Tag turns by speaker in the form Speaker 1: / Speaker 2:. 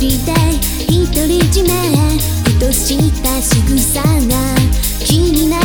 Speaker 1: りで独り占めふとした仕草が気になる